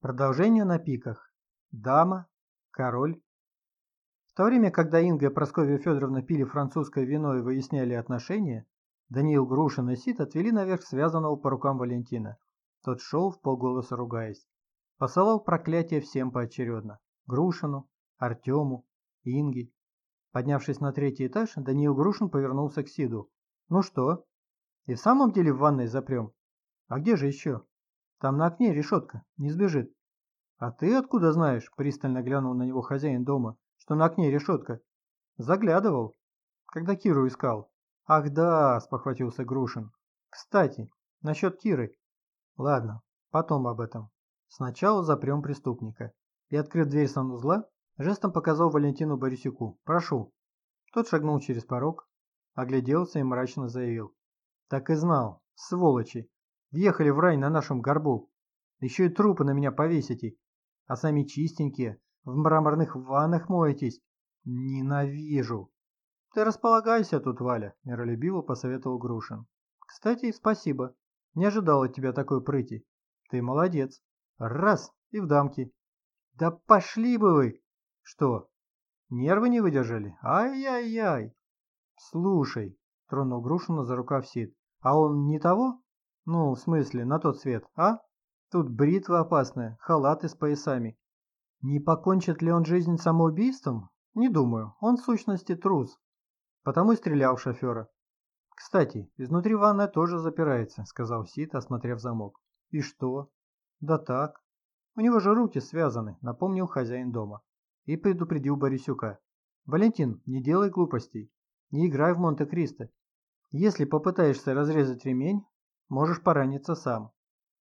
Продолжение на пиках. Дама, король. В то время, когда Инга и Прасковья Федоровна пили французское вино и выясняли отношения, Даниил Грушин и Сид отвели наверх связанного по рукам Валентина. Тот шел в полголоса ругаясь. Посылал проклятие всем поочередно. Грушину, Артему, Инге. Поднявшись на третий этаж, Даниил Грушин повернулся к Сиду. «Ну что? И в самом деле в ванной запрем? А где же еще?» Там на окне решетка, не сбежит. А ты откуда знаешь, пристально глянул на него хозяин дома, что на окне решетка? Заглядывал, когда Киру искал. Ах да, спохватился Грушин. Кстати, насчет Киры. Ладно, потом об этом. Сначала запрем преступника. И, открыв дверь санузла, жестом показал Валентину Борисюку. «Прошу». Тот шагнул через порог, огляделся и мрачно заявил. «Так и знал, сволочи, Въехали в рай на нашем горбу. Еще и трупы на меня повесите. А сами чистенькие, в мраморных ваннах моетесь. Ненавижу. Ты располагайся тут, Валя, миролюбиво посоветовал Грушин. Кстати, спасибо. Не ожидал от тебя такой прыти. Ты молодец. Раз, и в дамки. Да пошли бы вы! Что, нервы не выдержали? Ай-яй-яй! Слушай, тронул Грушина за рукав Сид, а он не того? Ну, в смысле, на тот свет, а? Тут бритва опасная, халаты с поясами. Не покончит ли он жизнь самоубийством? Не думаю, он в сущности трус. Потому и стрелял шофера. Кстати, изнутри ванная тоже запирается, сказал Сид, осмотрев замок. И что? Да так. У него же руки связаны, напомнил хозяин дома. И предупредил Борисюка. Валентин, не делай глупостей. Не играй в Монте-Кристо. Если попытаешься разрезать ремень, можешь пораниться сам.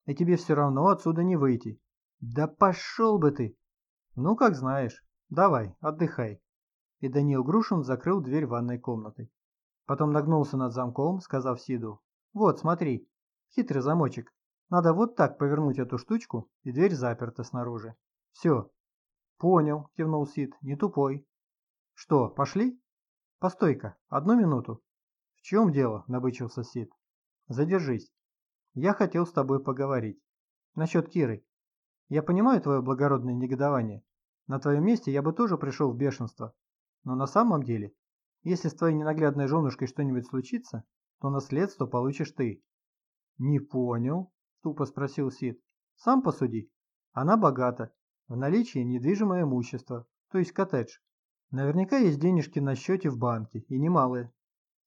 И тебе все равно отсюда не выйти. Да пошел бы ты! Ну, как знаешь. Давай, отдыхай. И Даниил Грушин закрыл дверь ванной комнаты. Потом нагнулся над замком, сказав Сиду. Вот, смотри, хитрый замочек. Надо вот так повернуть эту штучку, и дверь заперта снаружи. Все. Понял, кивнул Сид, не тупой. Что, пошли? Постой-ка, одну минуту. В чем дело, набычился Сид. Задержись. Я хотел с тобой поговорить. Насчет Киры. Я понимаю твое благородное негодование. На твоем месте я бы тоже пришел в бешенство. Но на самом деле, если с твоей ненаглядной женушкой что-нибудь случится, то наследство получишь ты. Не понял, тупо спросил Сид. Сам посуди. Она богата. В наличии недвижимое имущество, то есть коттедж. Наверняка есть денежки на счете в банке, и немалые.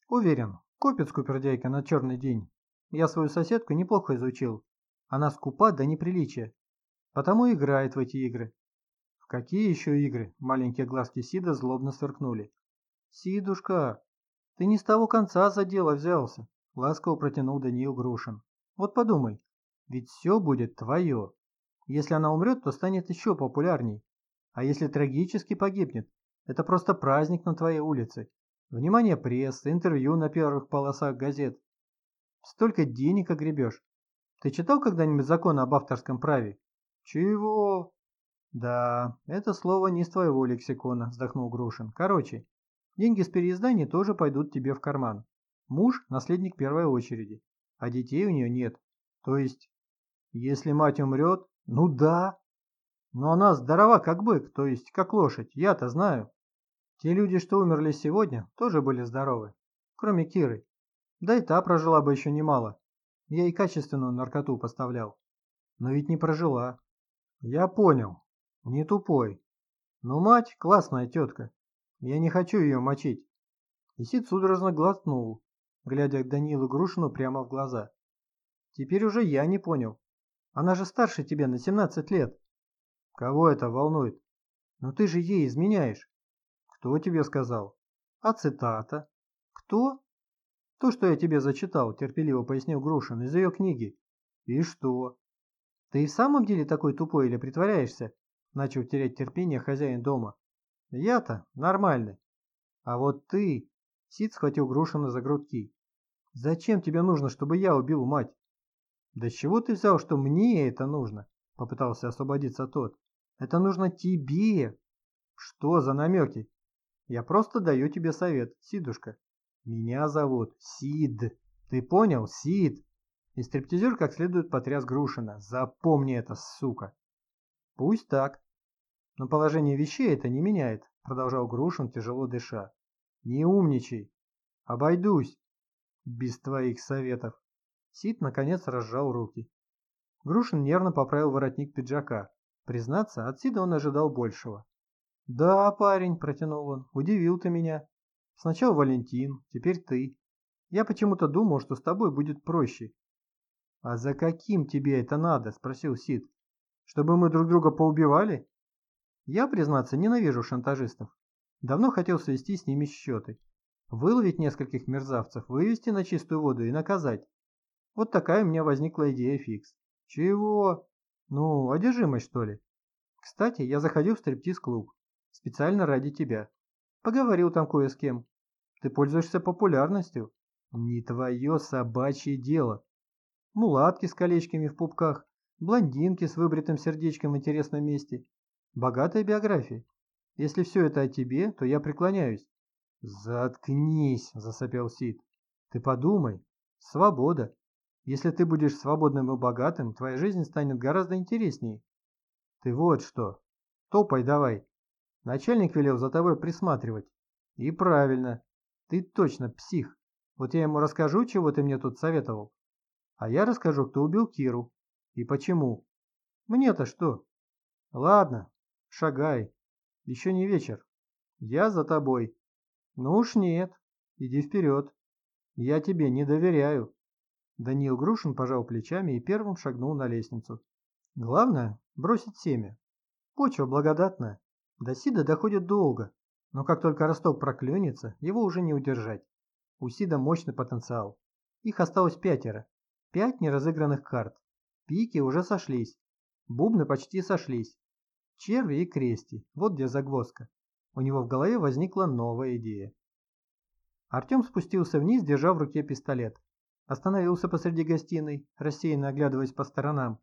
Уверен, Копит скупердяйка на черный день. Я свою соседку неплохо изучил. Она скупа до неприличия. Потому играет в эти игры. В какие еще игры? Маленькие глазки Сида злобно сверкнули. Сидушка, ты не с того конца за дело взялся. Ласково протянул Даниил Грушин. Вот подумай, ведь все будет твое. Если она умрет, то станет еще популярней. А если трагически погибнет, это просто праздник на твоей улице. Внимание прессы, интервью на первых полосах газет. Столько денег огребешь. Ты читал когда-нибудь закон об авторском праве? Чего? Да, это слово не из твоего лексикона, вздохнул Грушин. Короче, деньги с переиздания тоже пойдут тебе в карман. Муж – наследник первой очереди, а детей у нее нет. То есть, если мать умрет, ну да. Но она здорова как бык, то есть как лошадь, я-то знаю. Те люди, что умерли сегодня, тоже были здоровы, кроме Киры. Да и та прожила бы еще немало. Я и качественную наркоту поставлял. Но ведь не прожила. Я понял. Не тупой. Но мать классная тетка. Я не хочу ее мочить. И Сид судорожно глотнул, глядя к Данилу Грушину прямо в глаза. Теперь уже я не понял. Она же старше тебя на 17 лет. Кого это волнует? Но ты же ей изменяешь. Кто тебе сказал? А цитата? Кто? То, что я тебе зачитал, терпеливо пояснил Грушин, из ее книги. И что? Ты и в самом деле такой тупой или притворяешься? Начал терять терпение хозяин дома. Я-то нормальный. А вот ты... Сид схватил Грушина за грудки. Зачем тебе нужно, чтобы я убил мать? Да с чего ты взял, что мне это нужно? Попытался освободиться тот. Это нужно тебе. Что за намеки? Я просто даю тебе совет, Сидушка. Меня зовут Сид. Ты понял, Сид? И стриптизер как следует потряс Грушина. Запомни это, сука. Пусть так. Но положение вещей это не меняет, продолжал Грушин, тяжело дыша. Не умничай. Обойдусь. Без твоих советов. Сид наконец разжал руки. Грушин нервно поправил воротник пиджака. Признаться, от Сида он ожидал большего. «Да, парень», – протянул он, – «удивил ты меня. Сначала Валентин, теперь ты. Я почему-то думал, что с тобой будет проще». «А за каким тебе это надо?» – спросил Сид. «Чтобы мы друг друга поубивали?» Я, признаться, ненавижу шантажистов. Давно хотел свести с ними счеты. Выловить нескольких мерзавцев, вывести на чистую воду и наказать. Вот такая у меня возникла идея фикс. Чего? Ну, одержимость, что ли? Кстати, я заходил в стриптиз-клуб. Специально ради тебя. Поговорил там кое с кем. Ты пользуешься популярностью. Не твое собачье дело. Мулатки с колечками в пупках, блондинки с выбритым сердечком в интересном месте. Богатая биография. Если все это о тебе, то я преклоняюсь. Заткнись, засопел Сид. Ты подумай. Свобода. Если ты будешь свободным и богатым, твоя жизнь станет гораздо интереснее. Ты вот что. Топай давай. Начальник велел за тобой присматривать. И правильно. Ты точно псих. Вот я ему расскажу, чего ты мне тут советовал. А я расскажу, кто убил Киру. И почему. Мне-то что? Ладно, шагай. Еще не вечер. Я за тобой. Ну уж нет. Иди вперед. Я тебе не доверяю. Даниил Грушин пожал плечами и первым шагнул на лестницу. Главное – бросить семя. Почва благодатная. До Сида доходит долго, но как только росток проклюнется, его уже не удержать. У Сида мощный потенциал. Их осталось пятеро. Пять неразыгранных карт. Пики уже сошлись. Бубны почти сошлись. Черви и крести. Вот где загвоздка. У него в голове возникла новая идея. Артем спустился вниз, держа в руке пистолет. Остановился посреди гостиной, рассеянно оглядываясь по сторонам.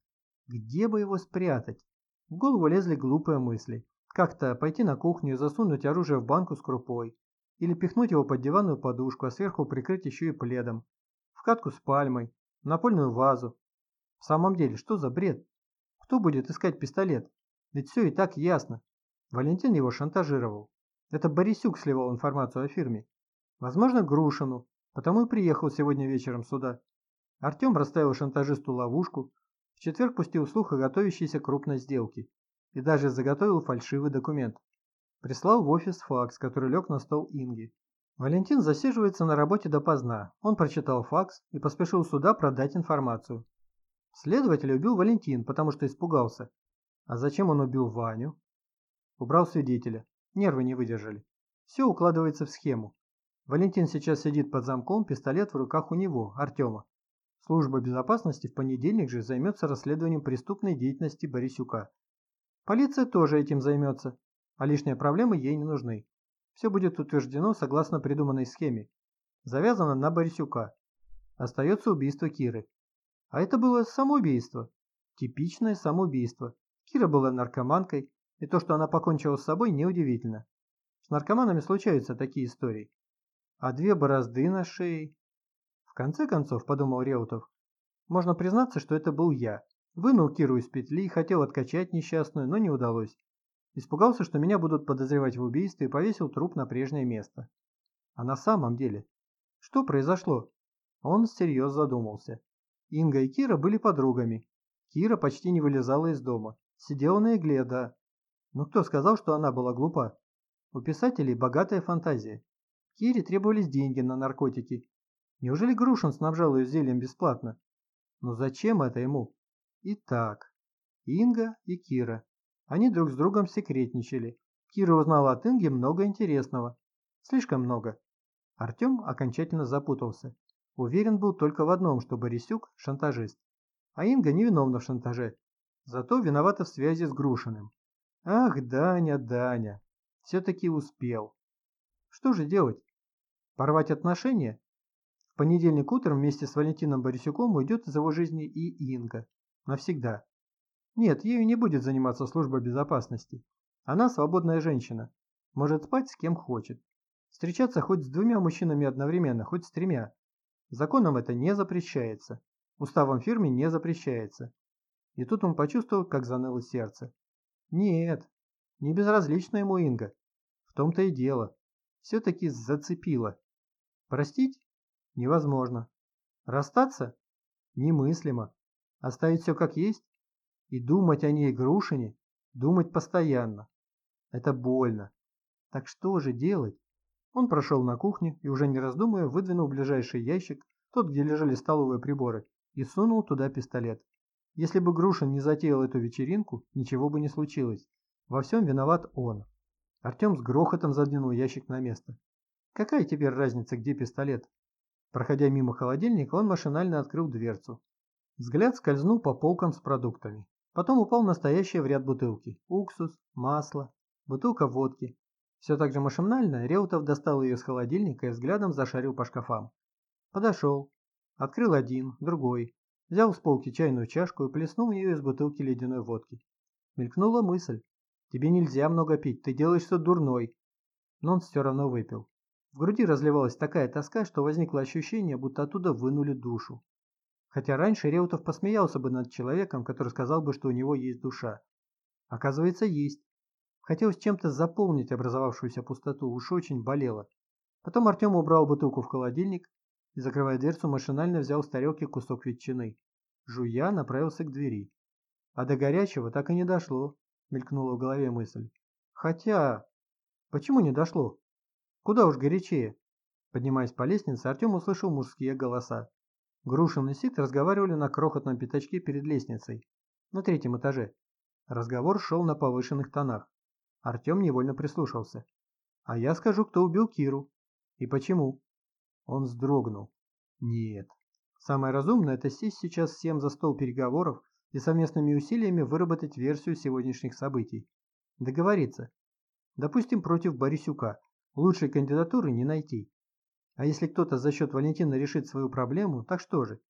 Где бы его спрятать? В голову лезли глупые мысли. Как-то пойти на кухню и засунуть оружие в банку с крупой. Или пихнуть его под диванную подушку, а сверху прикрыть еще и пледом. В катку с пальмой. Напольную вазу. В самом деле, что за бред? Кто будет искать пистолет? Ведь все и так ясно. Валентин его шантажировал. Это Борисюк сливал информацию о фирме. Возможно, Грушину, Потому и приехал сегодня вечером сюда. Артем расставил шантажисту ловушку, в четверг пустил слух о готовящейся крупной сделке и даже заготовил фальшивый документ. Прислал в офис факс, который лег на стол Инги. Валентин засиживается на работе допоздна. Он прочитал факс и поспешил сюда продать информацию. Следователь убил Валентин, потому что испугался. А зачем он убил Ваню? Убрал свидетеля. Нервы не выдержали. Все укладывается в схему. Валентин сейчас сидит под замком, пистолет в руках у него, Артема. Служба безопасности в понедельник же займется расследованием преступной деятельности Борисюка. Полиция тоже этим займется, а лишние проблемы ей не нужны. Все будет утверждено согласно придуманной схеме. Завязано на Борисюка. Остается убийство Киры. А это было самоубийство. Типичное самоубийство. Кира была наркоманкой, и то, что она покончила с собой, неудивительно. С наркоманами случаются такие истории а две борозды на шее. В конце концов, подумал Реутов, можно признаться, что это был я. Вынул Киру из петли, хотел откачать несчастную, но не удалось. Испугался, что меня будут подозревать в убийстве и повесил труп на прежнее место. А на самом деле, что произошло? Он всерьез задумался. Инга и Кира были подругами. Кира почти не вылезала из дома. Сидела на игле, да. Но кто сказал, что она была глупа? У писателей богатая фантазия. Кире требовались деньги на наркотики. Неужели Грушин снабжал ее зельем бесплатно? Но зачем это ему? Итак, Инга и Кира. Они друг с другом секретничали. Кира узнала от Инги много интересного. Слишком много. Артем окончательно запутался. Уверен был только в одном, что Борисюк – шантажист. А Инга невиновна в шантаже. Зато виновата в связи с Грушиным. Ах, Даня, Даня. Все-таки успел. Что же делать? Порвать отношения? В понедельник утром вместе с Валентином Борисюком уйдет из его жизни и Инга. Навсегда. Нет, ею не будет заниматься служба безопасности. Она свободная женщина. Может спать с кем хочет. Встречаться хоть с двумя мужчинами одновременно, хоть с тремя. Законом это не запрещается. Уставом фирмы не запрещается. И тут он почувствовал, как заныло сердце. Нет, не безразлична ему Инга. В том-то и дело. Все-таки зацепило. Простить? Невозможно. Расстаться? Немыслимо. Оставить все как есть? И думать о ней Грушине? Думать постоянно. Это больно. Так что же делать? Он прошел на кухню и, уже не раздумывая, выдвинул ближайший ящик, тот, где лежали столовые приборы, и сунул туда пистолет. Если бы Грушин не затеял эту вечеринку, ничего бы не случилось. Во всем виноват он. Артем с грохотом задвинул ящик на место. Какая теперь разница, где пистолет? Проходя мимо холодильника, он машинально открыл дверцу. Взгляд скользнул по полкам с продуктами. Потом упал настоящие в ряд бутылки. Уксус, масло, бутылка водки, все так же машинально Реутов достал ее из холодильника и взглядом зашарил по шкафам. Подошел, открыл один, другой, взял с полки чайную чашку и плеснул в нее из бутылки ледяной водки. Мелькнула мысль. Тебе нельзя много пить, ты делаешься дурной. Но он все равно выпил. В груди разливалась такая тоска, что возникло ощущение, будто оттуда вынули душу. Хотя раньше Реутов посмеялся бы над человеком, который сказал бы, что у него есть душа. Оказывается, есть. Хотелось чем-то заполнить образовавшуюся пустоту, уж очень болело. Потом Артем убрал бутылку в холодильник и, закрывая дверцу, машинально взял с тарелки кусок ветчины. Жуя направился к двери. А до горячего так и не дошло, мелькнула в голове мысль. Хотя... Почему не дошло? Куда уж горячее? Поднимаясь по лестнице, Артем услышал мужские голоса. Грушин и Сит разговаривали на крохотном пятачке перед лестницей, на третьем этаже. Разговор шел на повышенных тонах. Артем невольно прислушался. А я скажу, кто убил Киру. И почему. Он вздрогнул. Нет. Самое разумное – это сесть сейчас всем за стол переговоров и совместными усилиями выработать версию сегодняшних событий. Договориться. Допустим, против Борисюка. Лучшей кандидатуры не найти. А если кто-то за счет Валентина решит свою проблему, так что же?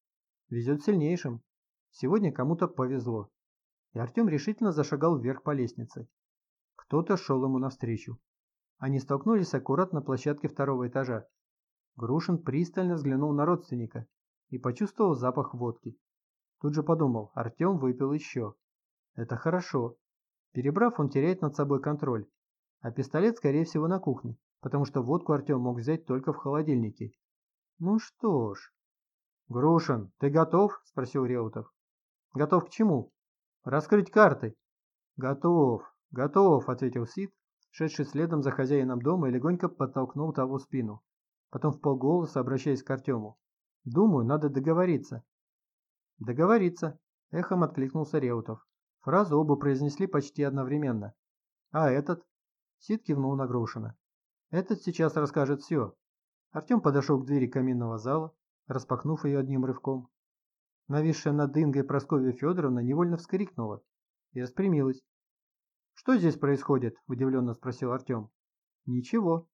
Везет сильнейшим. Сегодня кому-то повезло. И Артем решительно зашагал вверх по лестнице. Кто-то шел ему навстречу. Они столкнулись аккуратно на площадке второго этажа. Грушин пристально взглянул на родственника и почувствовал запах водки. Тут же подумал, Артем выпил еще. Это хорошо. Перебрав, он теряет над собой контроль. А пистолет, скорее всего, на кухне, потому что водку Артем мог взять только в холодильнике. Ну что ж. «Грушин, ты готов?» – спросил Реутов. «Готов к чему?» «Раскрыть карты». «Готов. «Готов», — ответил Сид, шедший следом за хозяином дома и легонько подтолкнул того в спину. Потом в полголоса, обращаясь к Артему. «Думаю, надо договориться». «Договориться», — эхом откликнулся Реутов. Фразу оба произнесли почти одновременно. «А этот?» Сид кивнул на Грушина. «Этот сейчас расскажет все». Артем подошел к двери каминного зала, распахнув ее одним рывком. Нависшая над Ингой Прасковья Федоровна невольно вскрикнула и распрямилась, «Что здесь происходит?» – удивленно спросил Артем. «Ничего.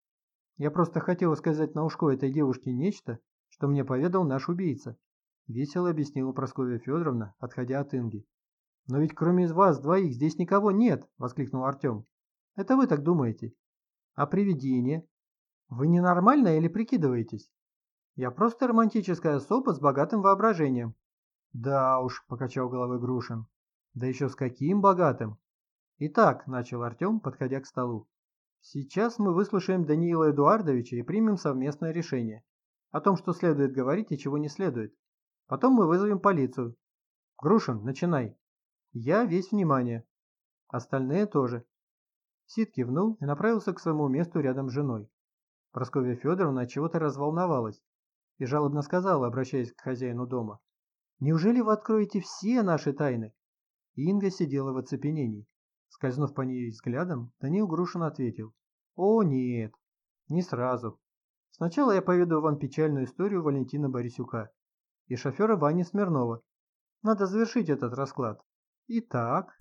Я просто хотела сказать на ушко этой девушке нечто, что мне поведал наш убийца», – весело объяснила Прасковья Федоровна, отходя от Инги. «Но ведь кроме вас двоих здесь никого нет!» – воскликнул Артем. «Это вы так думаете. А привидение? Вы ненормально или прикидываетесь? Я просто романтическая особа с богатым воображением». «Да уж», – покачал головой Грушин. «Да еще с каким богатым!» «Итак», – начал Артем, подходя к столу, – «сейчас мы выслушаем Даниила Эдуардовича и примем совместное решение о том, что следует говорить и чего не следует. Потом мы вызовем полицию. Грушин, начинай. Я весь внимание. Остальные тоже». Сид кивнул и направился к своему месту рядом с женой. Прасковья Федоровна чего-то разволновалась и жалобно сказала, обращаясь к хозяину дома. «Неужели вы откроете все наши тайны?» Инга сидела в оцепенении. Скользнув по ней взглядом, Данил Грушин ответил. «О, нет, не сразу. Сначала я поведу вам печальную историю Валентина Борисюка и шофера Вани Смирнова. Надо завершить этот расклад. Итак,